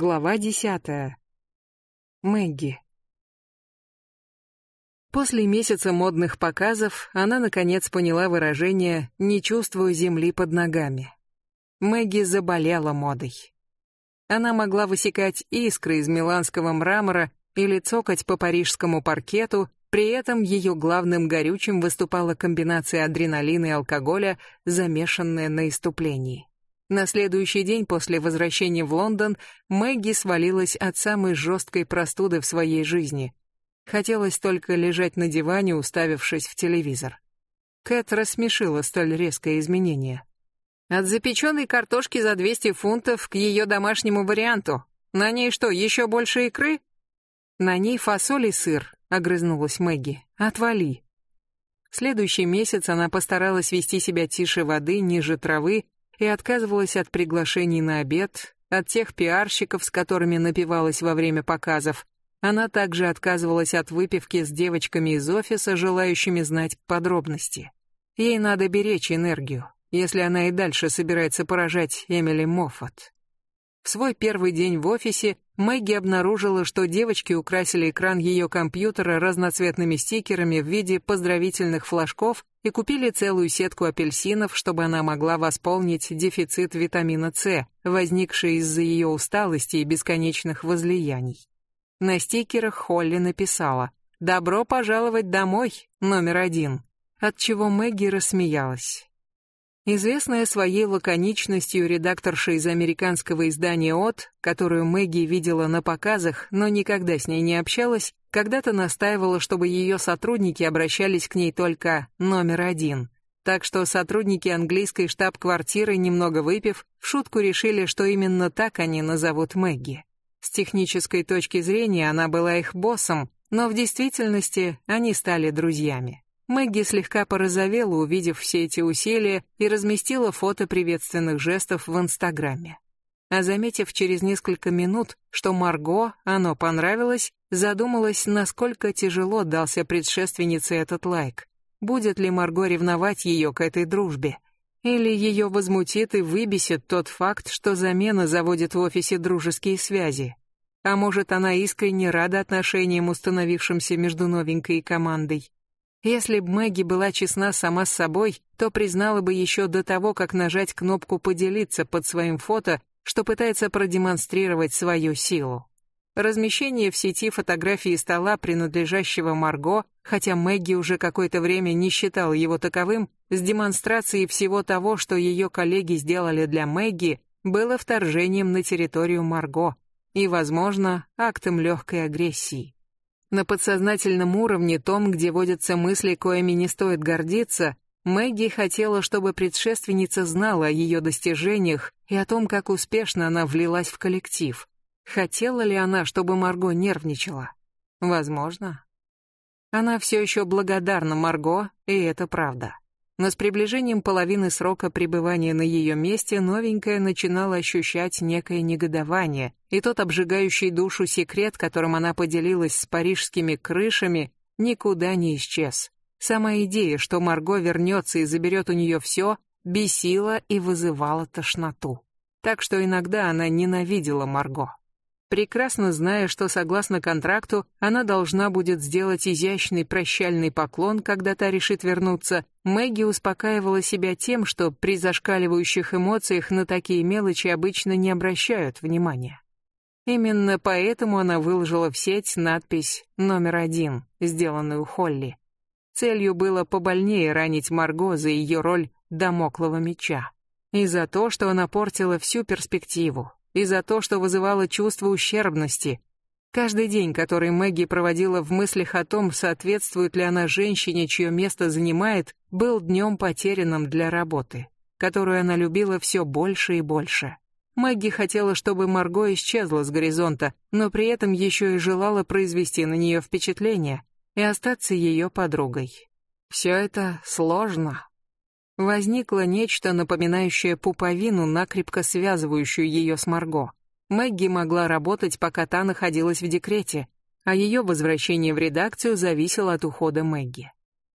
Глава десятая. Мэгги. После месяца модных показов она наконец поняла выражение «не чувствую земли под ногами». Мэгги заболела модой. Она могла высекать искры из миланского мрамора или цокать по парижскому паркету, при этом ее главным горючим выступала комбинация адреналина и алкоголя, замешанная на иступлении. На следующий день после возвращения в Лондон Мэгги свалилась от самой жесткой простуды в своей жизни. Хотелось только лежать на диване, уставившись в телевизор. Кэт рассмешила столь резкое изменение. От запеченной картошки за 200 фунтов к ее домашнему варианту. На ней что, еще больше икры? На ней фасоль и сыр, огрызнулась Мэгги. Отвали. Следующий месяц она постаралась вести себя тише воды, ниже травы, и отказывалась от приглашений на обед, от тех пиарщиков, с которыми напивалась во время показов. Она также отказывалась от выпивки с девочками из офиса, желающими знать подробности. Ей надо беречь энергию, если она и дальше собирается поражать Эмили Моффат. В свой первый день в офисе Мэгги обнаружила, что девочки украсили экран ее компьютера разноцветными стикерами в виде поздравительных флажков и купили целую сетку апельсинов, чтобы она могла восполнить дефицит витамина С, возникший из-за ее усталости и бесконечных возлияний. На стикерах Холли написала «Добро пожаловать домой, номер один», от чего Мэгги рассмеялась. Известная своей лаконичностью редакторша из американского издания «От», которую Мэгги видела на показах, но никогда с ней не общалась, когда-то настаивала, чтобы ее сотрудники обращались к ней только номер один. Так что сотрудники английской штаб-квартиры, немного выпив, в шутку решили, что именно так они назовут Мэгги. С технической точки зрения она была их боссом, но в действительности они стали друзьями. Мэгги слегка порозовела, увидев все эти усилия, и разместила фото приветственных жестов в Инстаграме. А заметив через несколько минут, что Марго оно понравилось, задумалась, насколько тяжело дался предшественнице этот лайк. Будет ли Марго ревновать ее к этой дружбе? Или ее возмутит и выбесит тот факт, что замена заводит в офисе дружеские связи? А может, она искренне рада отношениям, установившимся между новенькой командой? Если б Мэгги была честна сама с собой, то признала бы еще до того, как нажать кнопку «Поделиться» под своим фото, что пытается продемонстрировать свою силу. Размещение в сети фотографии стола, принадлежащего Марго, хотя Мэгги уже какое-то время не считала его таковым, с демонстрацией всего того, что ее коллеги сделали для Мэгги, было вторжением на территорию Марго и, возможно, актом легкой агрессии. На подсознательном уровне, том, где водятся мысли, коими не стоит гордиться, Мэгги хотела, чтобы предшественница знала о ее достижениях и о том, как успешно она влилась в коллектив. Хотела ли она, чтобы Марго нервничала? Возможно. Она все еще благодарна Марго, и это правда но с приближением половины срока пребывания на ее месте новенькая начинала ощущать некое негодование, и тот обжигающий душу секрет, которым она поделилась с парижскими крышами, никуда не исчез. Сама идея, что Марго вернется и заберет у нее все, бесила и вызывала тошноту. Так что иногда она ненавидела Марго. Прекрасно зная, что согласно контракту она должна будет сделать изящный прощальный поклон, когда та решит вернуться, Мэгги успокаивала себя тем, что при зашкаливающих эмоциях на такие мелочи обычно не обращают внимания. Именно поэтому она выложила в сеть надпись «Номер один», сделанную Холли. Целью было побольнее ранить Марго за ее роль домоклого меча. И за то, что она портила всю перспективу, и за то, что вызывало чувство ущербности. Каждый день, который Мэгги проводила в мыслях о том, соответствует ли она женщине, чье место занимает, был днем потерянным для работы, которую она любила все больше и больше. Мэгги хотела, чтобы Марго исчезла с горизонта, но при этом еще и желала произвести на нее впечатление и остаться ее подругой. Все это сложно, Возникло нечто, напоминающее пуповину, накрепко связывающую ее с Марго. Мэгги могла работать, пока та находилась в декрете, а ее возвращение в редакцию зависело от ухода Мэгги.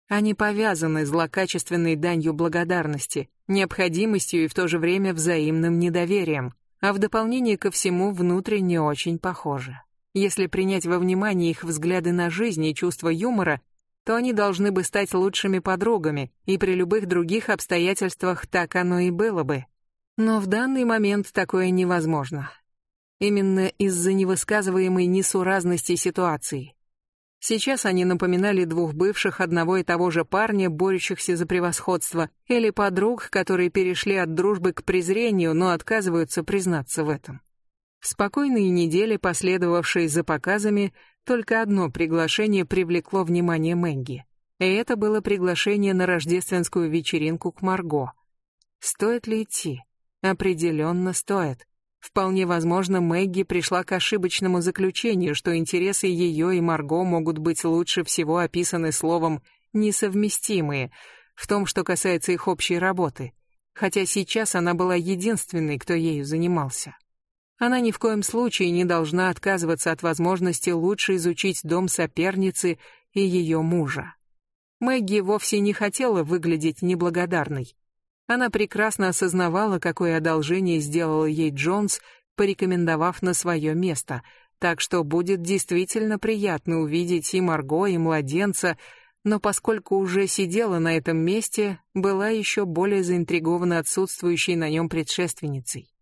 Они повязаны злокачественной данью благодарности, необходимостью и в то же время взаимным недоверием. а в дополнение ко всему внутренне очень похожи. Если принять во внимание их взгляды на жизнь и чувство юмора, то они должны бы стать лучшими подругами, и при любых других обстоятельствах так оно и было бы. Но в данный момент такое невозможно. Именно из-за невысказываемой несуразности ситуации. Сейчас они напоминали двух бывших одного и того же парня, борющихся за превосходство, или подруг, которые перешли от дружбы к презрению, но отказываются признаться в этом. В спокойные недели, последовавшие за показами, только одно приглашение привлекло внимание Мэгги. И это было приглашение на рождественскую вечеринку к Марго. Стоит ли идти? Определенно стоит. Вполне возможно, Мэгги пришла к ошибочному заключению, что интересы ее и Марго могут быть лучше всего описаны словом «несовместимые» в том, что касается их общей работы, хотя сейчас она была единственной, кто ею занимался. Она ни в коем случае не должна отказываться от возможности лучше изучить дом соперницы и ее мужа. Мэгги вовсе не хотела выглядеть неблагодарной. Она прекрасно осознавала, какое одолжение сделал ей Джонс, порекомендовав на свое место, так что будет действительно приятно увидеть и Марго, и младенца, но поскольку уже сидела на этом месте, была еще более заинтригована отсутствующей на нем предшественницей.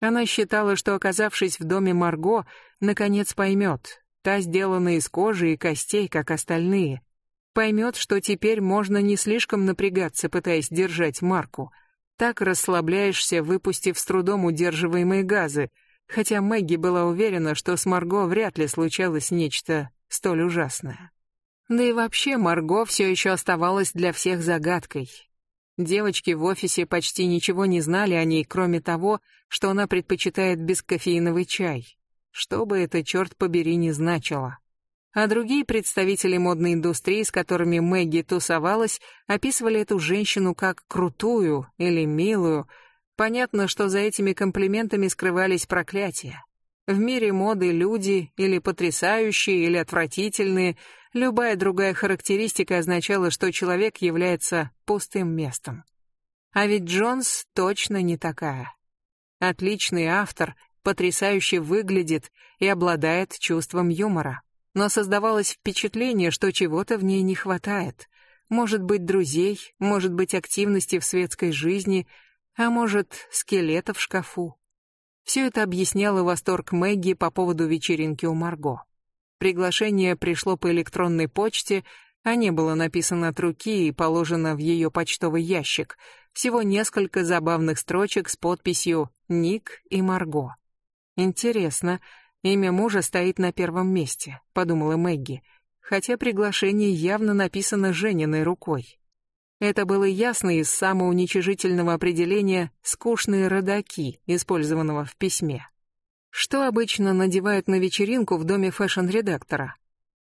Она считала, что, оказавшись в доме Марго, наконец поймет, та сделана из кожи и костей, как остальные, поймет, что теперь можно не слишком напрягаться, пытаясь держать марку. Так расслабляешься, выпустив с трудом удерживаемые газы, хотя Мэгги была уверена, что с Марго вряд ли случалось нечто столь ужасное. Да и вообще Марго все еще оставалась для всех загадкой. Девочки в офисе почти ничего не знали о ней, кроме того, что она предпочитает бескофеиновый чай. Что бы это, черт побери, не значило а другие представители модной индустрии, с которыми Мэгги тусовалась, описывали эту женщину как крутую или милую. Понятно, что за этими комплиментами скрывались проклятия. В мире моды люди или потрясающие, или отвратительные, любая другая характеристика означала, что человек является пустым местом. А ведь Джонс точно не такая. Отличный автор, потрясающе выглядит и обладает чувством юмора но создавалось впечатление, что чего-то в ней не хватает. Может быть, друзей, может быть, активности в светской жизни, а может, скелета в шкафу. Все это объясняло восторг Мэгги по поводу вечеринки у Марго. Приглашение пришло по электронной почте, а не было написано от руки и положено в ее почтовый ящик. Всего несколько забавных строчек с подписью «Ник» и «Марго». Интересно, Имя мужа стоит на первом месте, подумала Мэгги, хотя приглашение явно написано Жениной рукой. Это было ясно из самоуничижительного определения «скучные родаки», использованного в письме. Что обычно надевают на вечеринку в доме фэшн-редактора?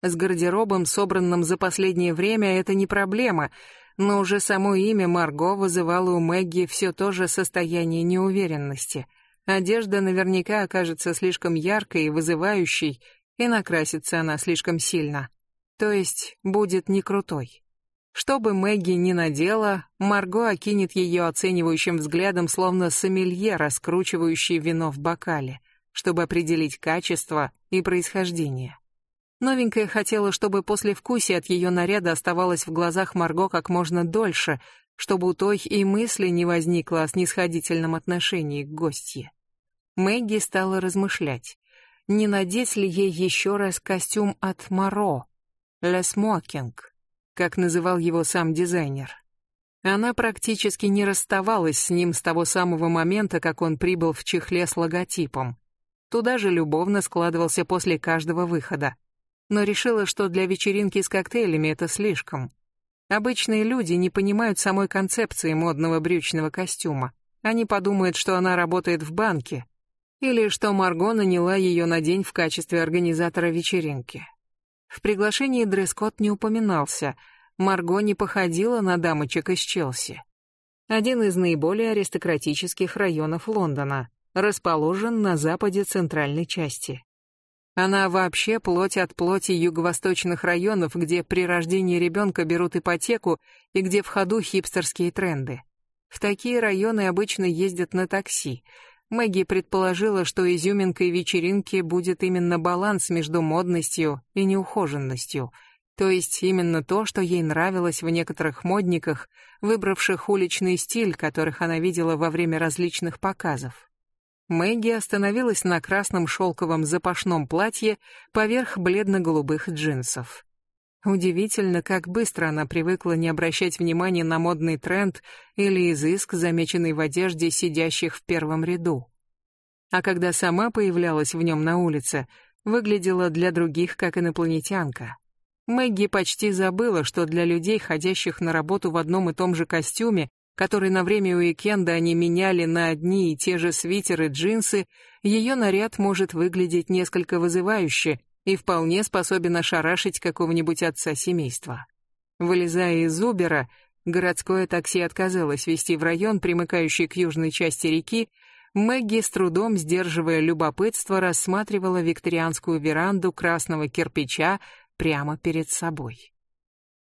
С гардеробом, собранным за последнее время, это не проблема, но уже само имя Марго вызывало у Мэгги все то же состояние неуверенности — Одежда наверняка окажется слишком яркой и вызывающей, и накрасится она слишком сильно. То есть будет не крутой. Что бы Мэгги ни надела, Марго окинет ее оценивающим взглядом, словно сомелье, раскручивающий вино в бокале, чтобы определить качество и происхождение. Новенькая хотела, чтобы послевкусие от ее наряда оставалось в глазах Марго как можно дольше, чтобы у той и мысли не возникло о снисходительном отношении к гостье. Мэгги стала размышлять, не надеть ли ей еще раз костюм от Моро, «Le Smoking», как называл его сам дизайнер. Она практически не расставалась с ним с того самого момента, как он прибыл в чехле с логотипом. Туда же любовно складывался после каждого выхода. Но решила, что для вечеринки с коктейлями это слишком. Обычные люди не понимают самой концепции модного брючного костюма. Они подумают, что она работает в банке, или что Марго наняла ее на день в качестве организатора вечеринки. В приглашении дресс-код не упоминался, Марго не походила на дамочек из Челси. Один из наиболее аристократических районов Лондона, расположен на западе центральной части. Она вообще плоть от плоти юго-восточных районов, где при рождении ребенка берут ипотеку и где в ходу хипстерские тренды. В такие районы обычно ездят на такси, Мэгги предположила, что изюминкой вечеринки будет именно баланс между модностью и неухоженностью, то есть именно то, что ей нравилось в некоторых модниках, выбравших уличный стиль, которых она видела во время различных показов. Мэгги остановилась на красном шелковом запашном платье поверх бледно-голубых джинсов. Удивительно, как быстро она привыкла не обращать внимания на модный тренд или изыск, замеченный в одежде сидящих в первом ряду. А когда сама появлялась в нем на улице, выглядела для других как инопланетянка. Мэгги почти забыла, что для людей, ходящих на работу в одном и том же костюме, который на время уикенда они меняли на одни и те же свитеры, джинсы, ее наряд может выглядеть несколько вызывающе и вполне способен ошарашить какого-нибудь отца семейства. Вылезая из Убера, городское такси отказалось вести в район, примыкающий к южной части реки, Мэгги, с трудом сдерживая любопытство, рассматривала викторианскую веранду красного кирпича прямо перед собой.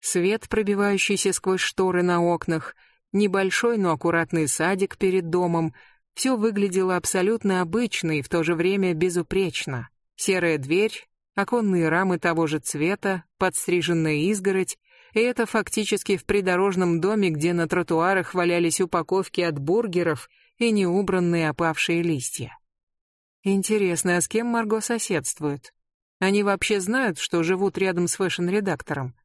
Свет, пробивающийся сквозь шторы на окнах — небольшой, но аккуратный садик перед домом. Все выглядело абсолютно обычно и в то же время безупречно. Серая дверь, оконные рамы того же цвета, подстриженная изгородь, и это фактически в придорожном доме, где на тротуарах валялись упаковки от бургеров и неубранные опавшие листья. Интересно, а с кем Марго соседствует? Они вообще знают, что живут рядом с фэшн-редактором?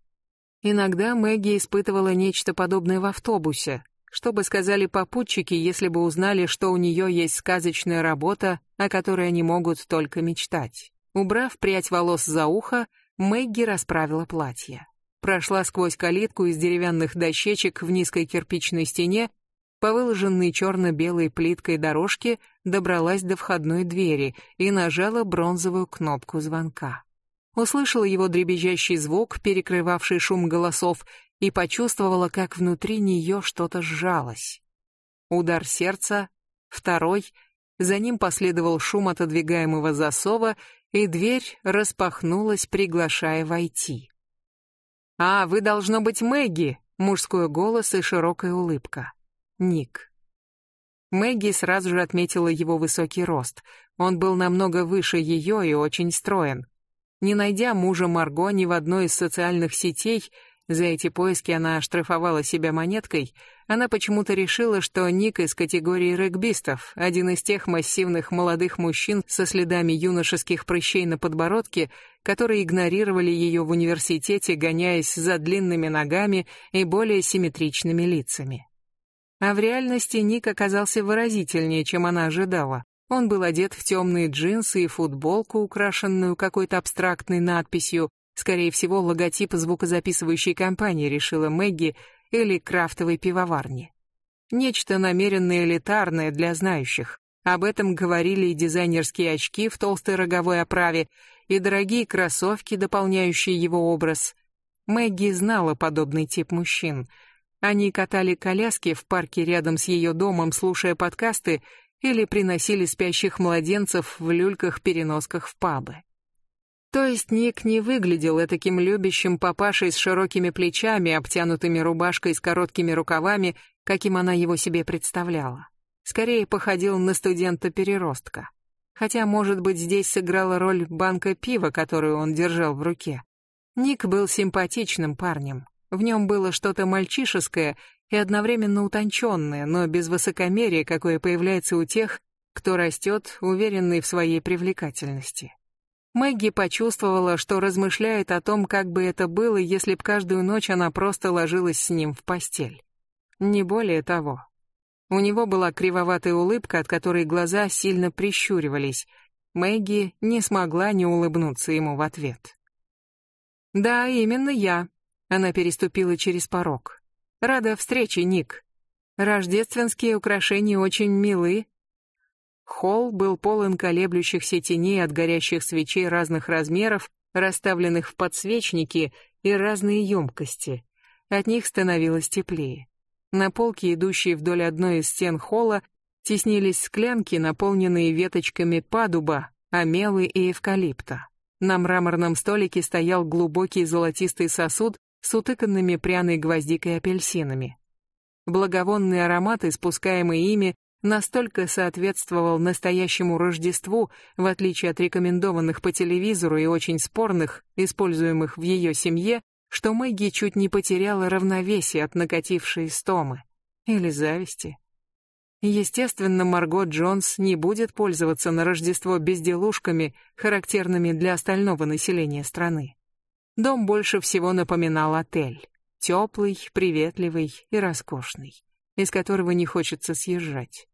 Иногда Мэгги испытывала нечто подобное в автобусе. Что бы сказали попутчики, если бы узнали, что у нее есть сказочная работа, о которой они могут только мечтать? Убрав прядь волос за ухо, Мэгги расправила платье. Прошла сквозь калитку из деревянных дощечек в низкой кирпичной стене, по выложенной черно-белой плиткой дорожке добралась до входной двери и нажала бронзовую кнопку звонка услышала его дребезжащий звук, перекрывавший шум голосов, и почувствовала, как внутри нее что-то сжалось. Удар сердца, второй, за ним последовал шум отодвигаемого засова, и дверь распахнулась, приглашая войти. «А, вы должно быть Мэгги!» — мужской голос и широкая улыбка. Ник. Мэгги сразу же отметила его высокий рост. Он был намного выше ее и очень строен. Не найдя мужа Марго ни в одной из социальных сетей, за эти поиски она оштрафовала себя монеткой, она почему-то решила, что Ник из категории регбистов, один из тех массивных молодых мужчин со следами юношеских прыщей на подбородке, которые игнорировали ее в университете, гоняясь за длинными ногами и более симметричными лицами. А в реальности Ник оказался выразительнее, чем она ожидала. Он был одет в темные джинсы и футболку, украшенную какой-то абстрактной надписью, скорее всего, логотип звукозаписывающей компании, решила Мэгги, или крафтовой пивоварни. Нечто намеренно элитарное для знающих. Об этом говорили и дизайнерские очки в толстой роговой оправе, и дорогие кроссовки, дополняющие его образ. Мэгги знала подобный тип мужчин. Они катали коляски в парке рядом с ее домом, слушая подкасты, или приносили спящих младенцев в люльках-переносках в пабы. То есть Ник не выглядел таким любящим папашей с широкими плечами, обтянутыми рубашкой с короткими рукавами, каким она его себе представляла. Скорее походил на студента-переростка. Хотя, может быть, здесь сыграла роль банка пива, которую он держал в руке. Ник был симпатичным парнем. В нем было что-то мальчишеское и одновременно утонченное, но без высокомерия, какое появляется у тех, кто растет, уверенный в своей привлекательности. Мэгги почувствовала, что размышляет о том, как бы это было, если б каждую ночь она просто ложилась с ним в постель. Не более того. У него была кривоватая улыбка, от которой глаза сильно прищуривались. Мэгги не смогла не улыбнуться ему в ответ. «Да, именно я», — она переступила через порог. Рада встрече, Ник. Рождественские украшения очень милы. Холл был полон колеблющихся теней от горящих свечей разных размеров, расставленных в подсвечники и разные емкости. От них становилось теплее. На полке, идущей вдоль одной из стен холла, теснились склянки, наполненные веточками падуба, амелы и эвкалипта. На мраморном столике стоял глубокий золотистый сосуд с утыканными пряной гвоздикой апельсинами. Благовонные ароматы, спускаемые ими, настолько соответствовал настоящему Рождеству, в отличие от рекомендованных по телевизору и очень спорных, используемых в ее семье, что Мэгги чуть не потеряла равновесие от накатившей стомы. Или зависти. Естественно, Марго Джонс не будет пользоваться на Рождество безделушками, характерными для остального населения страны. Дом больше всего напоминал отель. Теплый, приветливый и роскошный, из которого не хочется съезжать.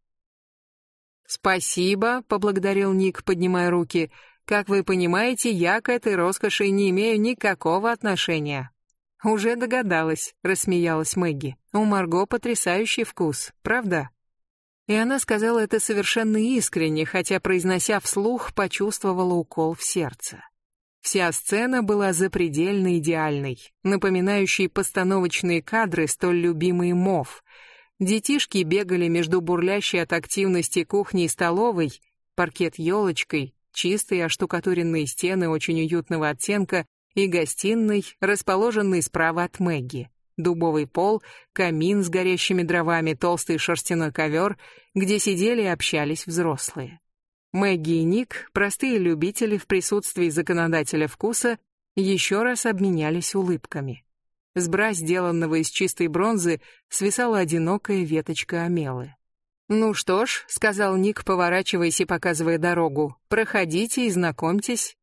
«Спасибо», — поблагодарил Ник, поднимая руки. «Как вы понимаете, я к этой роскоши не имею никакого отношения». «Уже догадалась», — рассмеялась Мэгги. «У Марго потрясающий вкус, правда?» И она сказала это совершенно искренне, хотя, произнося вслух, почувствовала укол в сердце. Вся сцена была запредельно идеальной, напоминающей постановочные кадры, столь любимые Мов. Детишки бегали между бурлящей от активности кухней и столовой, паркет елочкой, чистые оштукатуренные стены очень уютного оттенка и гостиной, расположенной справа от Мэгги дубовый пол, камин с горящими дровами, толстый шерстяной ковер, где сидели и общались взрослые. Мэгги и Ник, простые любители в присутствии законодателя вкуса, еще раз обменялись улыбками. С бра, сделанного из чистой бронзы, свисала одинокая веточка амелы. «Ну что ж», — сказал Ник, поворачиваясь и показывая дорогу, — «проходите и знакомьтесь,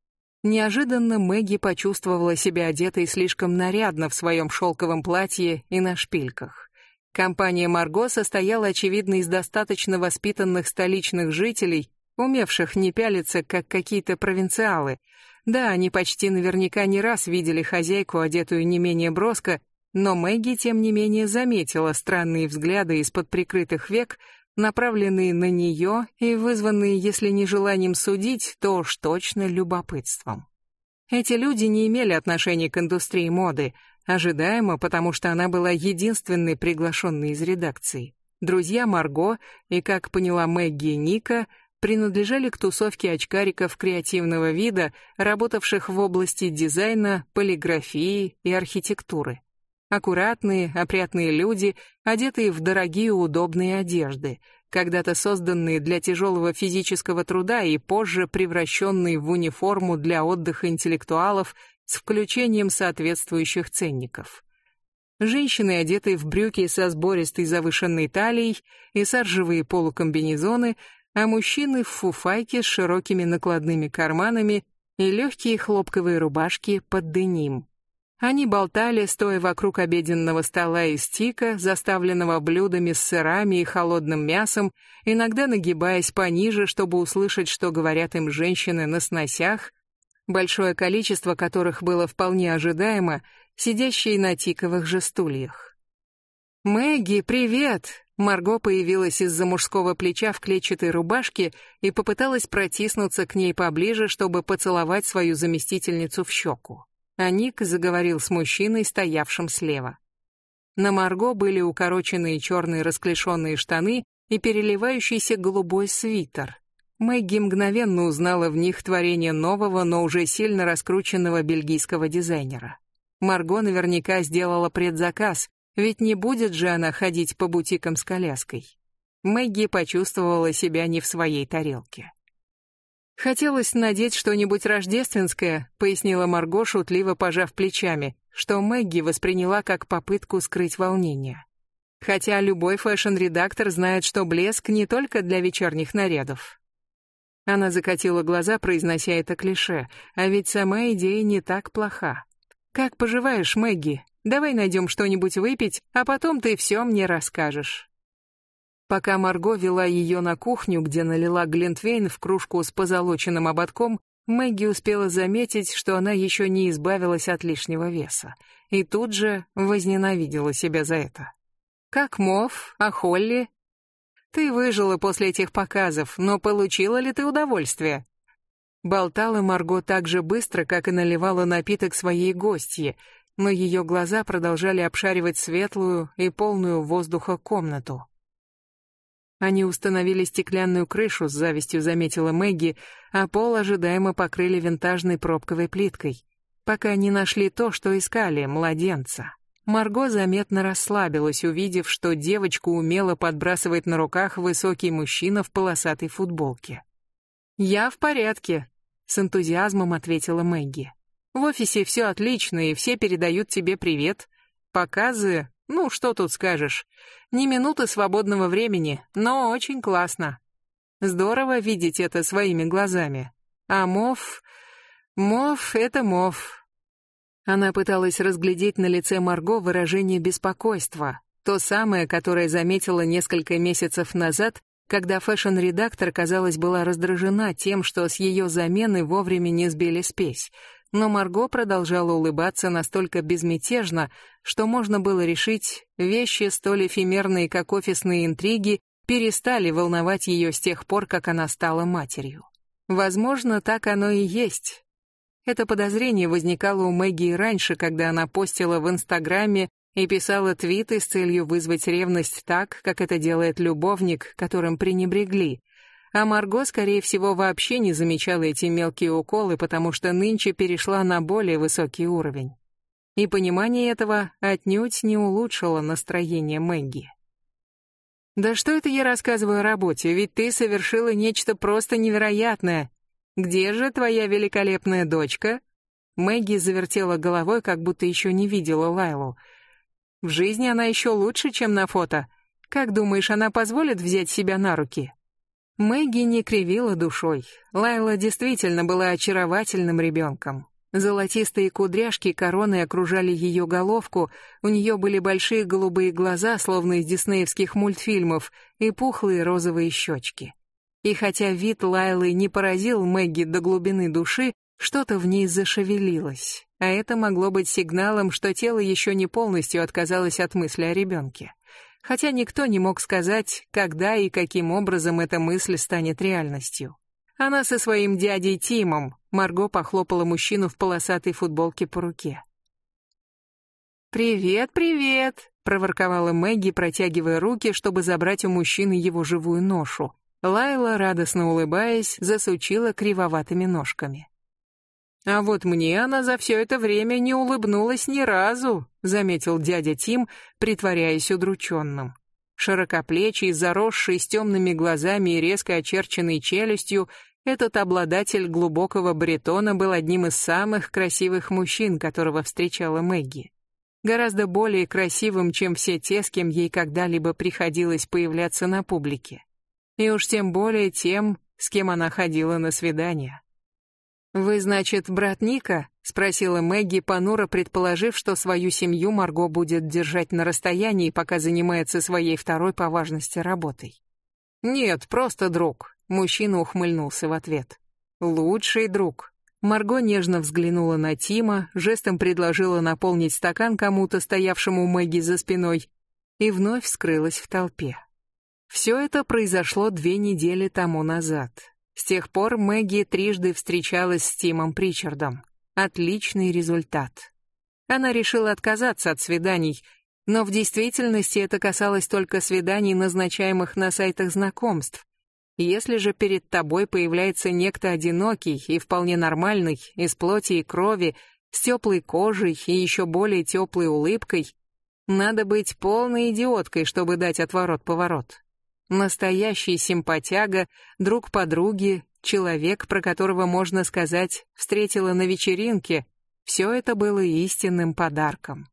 Неожиданно Мэгги почувствовала себя одетой слишком нарядно в своем шелковом платье и на шпильках. Компания Марго состояла, очевидно, из достаточно воспитанных столичных жителей, умевших не пялиться, как какие-то провинциалы. Да, они почти наверняка не раз видели хозяйку, одетую не менее броско, но Мэгги, тем не менее, заметила странные взгляды из-под прикрытых век, направленные на нее и вызванные, если не желанием судить, то уж точно любопытством. Эти люди не имели отношения к индустрии моды, ожидаемо, потому что она была единственной приглашенной из редакции. Друзья Марго и, как поняла Мэгги Ника, принадлежали к тусовке очкариков креативного вида, работавших в области дизайна, полиграфии и архитектуры. Аккуратные, опрятные люди, одетые в дорогие удобные одежды, когда-то созданные для тяжелого физического труда и позже превращенные в униформу для отдыха интеллектуалов с включением соответствующих ценников. Женщины, одетые в брюки со сбористой завышенной талией и саржевые полукомбинезоны, а мужчины в фуфайке с широкими накладными карманами и легкие хлопковые рубашки под деним. Они болтали, стоя вокруг обеденного стола из тика, заставленного блюдами с сырами и холодным мясом, иногда нагибаясь пониже, чтобы услышать, что говорят им женщины на сносях, большое количество которых было вполне ожидаемо, сидящие на тиковых же стульях. «Мэгги, привет!» Марго появилась из-за мужского плеча в клетчатой рубашке и попыталась протиснуться к ней поближе, чтобы поцеловать свою заместительницу в щеку а Ник заговорил с мужчиной, стоявшим слева. На Марго были укороченные черные расклешенные штаны и переливающийся голубой свитер. Мэгги мгновенно узнала в них творение нового, но уже сильно раскрученного бельгийского дизайнера. Марго наверняка сделала предзаказ, ведь не будет же она ходить по бутикам с коляской. Мэгги почувствовала себя не в своей тарелке. Хотелось надеть что-нибудь рождественское, пояснила Марго, шутливо пожав плечами, что Мэгги восприняла как попытку скрыть волнение. Хотя любой фэшн-редактор знает, что блеск не только для вечерних нарядов. Она закатила глаза, произнося это клише, а ведь сама идея не так плоха. Как поживаешь, Мэгги? Давай найдем что-нибудь выпить, а потом ты все мне расскажешь. Пока Марго вела ее на кухню, где налила глинтвейн в кружку с позолоченным ободком, Мэгги успела заметить, что она еще не избавилась от лишнего веса, и тут же возненавидела себя за это. «Как Мов, а Холли?» «Ты выжила после этих показов, но получила ли ты удовольствие?» Болтала Марго так же быстро, как и наливала напиток своей гостье, но ее глаза продолжали обшаривать светлую и полную воздуха комнату. Они установили стеклянную крышу, с завистью заметила Мэгги, а пол ожидаемо покрыли винтажной пробковой плиткой, пока не нашли то, что искали, младенца. Марго заметно расслабилась, увидев, что девочку умело подбрасывает на руках высокий мужчина в полосатой футболке. «Я в порядке», — с энтузиазмом ответила Мэгги. «В офисе все отлично, и все передают тебе привет. Показы, ну, что тут скажешь. Ни минуты свободного времени, но очень классно. Здорово видеть это своими глазами. А Мов... Мов — это Мов. Она пыталась разглядеть на лице Марго выражение беспокойства, то самое, которое заметила несколько месяцев назад, когда фэшн-редактор, казалось, была раздражена тем, что с ее замены вовремя не сбили спесь. Но Марго продолжала улыбаться настолько безмятежно, что можно было решить, вещи столь эфемерные, как офисные интриги, перестали волновать ее с тех пор, как она стала матерью. Возможно, так оно и есть. Это подозрение возникало у Мэгги и раньше, когда она постила в Инстаграме и писала твиты с целью вызвать ревность так, как это делает любовник, которым пренебрегли. А Марго, скорее всего, вообще не замечала эти мелкие уколы, потому что нынче перешла на более высокий уровень. И понимание этого отнюдь не улучшило настроение Мэгги. «Да что это я рассказываю о работе, ведь ты совершила нечто просто невероятное», где же твоя великолепная дочка? Мэгги завертела головой, как будто еще не видела Лайлу. В жизни она еще лучше, чем на фото. Как думаешь, она позволит взять себя на руки? Мэгги не кривила душой. Лайла действительно была очаровательным ребенком. Золотистые кудряшки короной окружали ее головку, у нее были большие голубые глаза, словно из диснеевских мультфильмов, и пухлые розовые щечки. И хотя вид Лайлы не поразил Мэгги до глубины души, что-то в ней зашевелилось, а это могло быть сигналом, что тело еще не полностью отказалось от мысли о ребенке. Хотя никто не мог сказать, когда и каким образом эта мысль станет реальностью. Она со своим дядей Тимом, Марго похлопала мужчину в полосатой футболке по руке. «Привет, привет!» — проворковала Мэгги, протягивая руки, чтобы забрать у мужчины его живую ношу. Лайла, радостно улыбаясь, засучила кривоватыми ножками. «А вот мне она за все это время не улыбнулась ни разу», заметил дядя Тим, притворяясь удрученным. Широкоплечий, заросший с темными глазами и резко очерченной челюстью, этот обладатель глубокого баритона был одним из самых красивых мужчин, которого встречала Мэгги. Гораздо более красивым, чем все те, с кем ей когда-либо приходилось появляться на публике и уж тем более тем, с кем она ходила на свидания. «Вы, значит, брат Ника?» — спросила Мэгги, понуро предположив, что свою семью Марго будет держать на расстоянии, пока занимается своей второй по важности работой. «Нет, просто друг», — мужчина ухмыльнулся в ответ. «Лучший друг». Марго нежно взглянула на Тима, жестом предложила наполнить стакан кому-то, стоявшему у Мэгги за спиной, и вновь скрылась в толпе. Все это произошло две недели тому назад. С тех пор Мэгги трижды встречалась с Тимом Причардом. Отличный результат. Она решила отказаться от свиданий, но в действительности это касалось только свиданий, назначаемых на сайтах знакомств. Если же перед тобой появляется некто одинокий и вполне нормальный, из плоти и крови, с теплой кожей и еще более теплой улыбкой, надо быть полной идиоткой, чтобы дать отворот-поворот. Настоящий симпатяга, друг подруги, человек, про которого можно сказать, встретила на вечеринке. Все это было истинным подарком.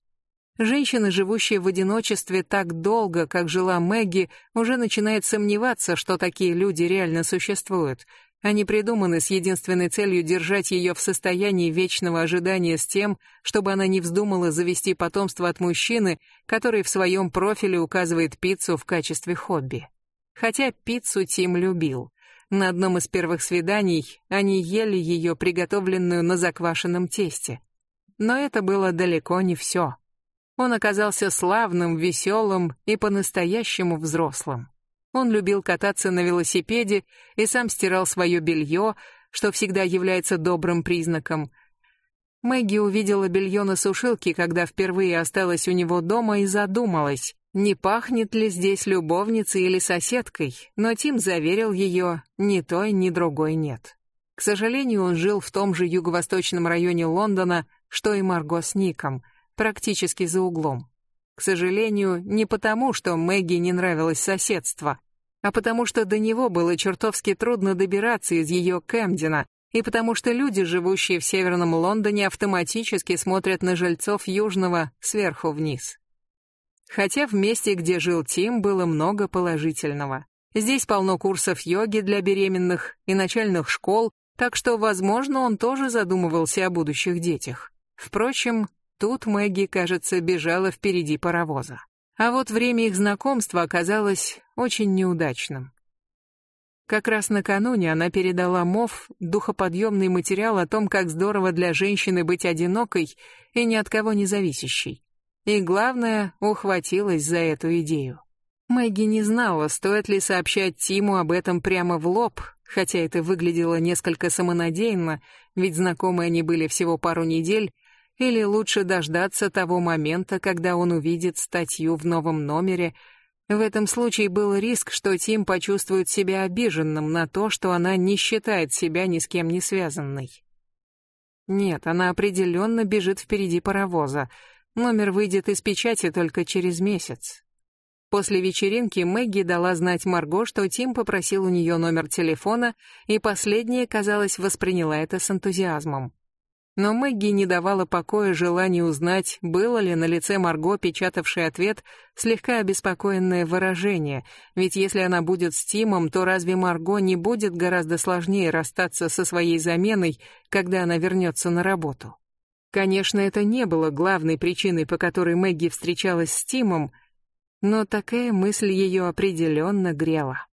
Женщина, живущая в одиночестве так долго, как жила Мэгги, уже начинает сомневаться, что такие люди реально существуют. Они придуманы с единственной целью держать ее в состоянии вечного ожидания с тем, чтобы она не вздумала завести потомство от мужчины, который в своем профиле указывает пиццу в качестве хобби. Хотя пиццу Тим любил. На одном из первых свиданий они ели ее, приготовленную на заквашенном тесте. Но это было далеко не все. Он оказался славным, веселым и по-настоящему взрослым. Он любил кататься на велосипеде и сам стирал свое белье, что всегда является добрым признаком. Мэгги увидела белье на сушилке, когда впервые осталась у него дома и задумалась, не пахнет ли здесь любовницей или соседкой, но Тим заверил ее, ни той, ни другой нет. К сожалению, он жил в том же юго-восточном районе Лондона, что и Марго с Ником, практически за углом. К сожалению, не потому, что Мэгги не нравилось соседство, а потому что до него было чертовски трудно добираться из ее Кэмдена, и потому что люди, живущие в северном Лондоне, автоматически смотрят на жильцов Южного сверху вниз. Хотя в месте, где жил Тим, было много положительного. Здесь полно курсов йоги для беременных и начальных школ, так что, возможно, он тоже задумывался о будущих детях. Впрочем, тут Мэгги, кажется, бежала впереди паровоза. А вот время их знакомства оказалось очень неудачным. Как раз накануне она передала Мов духоподъемный материал о том, как здорово для женщины быть одинокой и ни от кого не зависящей. И главное, ухватилась за эту идею. Мэгги не знала, стоит ли сообщать Тиму об этом прямо в лоб, хотя это выглядело несколько самонадеянно, ведь знакомы они были всего пару недель, или лучше дождаться того момента, когда он увидит статью в новом номере. В этом случае был риск, что Тим почувствует себя обиженным на то, что она не считает себя ни с кем не связанной. Нет, она определенно бежит впереди паровоза. Номер выйдет из печати только через месяц. После вечеринки Мэгги дала знать Марго, что Тим попросил у нее номер телефона, и последняя, казалось, восприняла это с энтузиазмом. Но Мэгги не давала покоя желанию узнать, было ли на лице Марго, печатавший ответ, слегка обеспокоенное выражение, ведь если она будет с Тимом, то разве Марго не будет гораздо сложнее расстаться со своей заменой, когда она вернется на работу? Конечно, это не было главной причиной, по которой Мэгги встречалась с Тимом, но такая мысль ее определенно грела.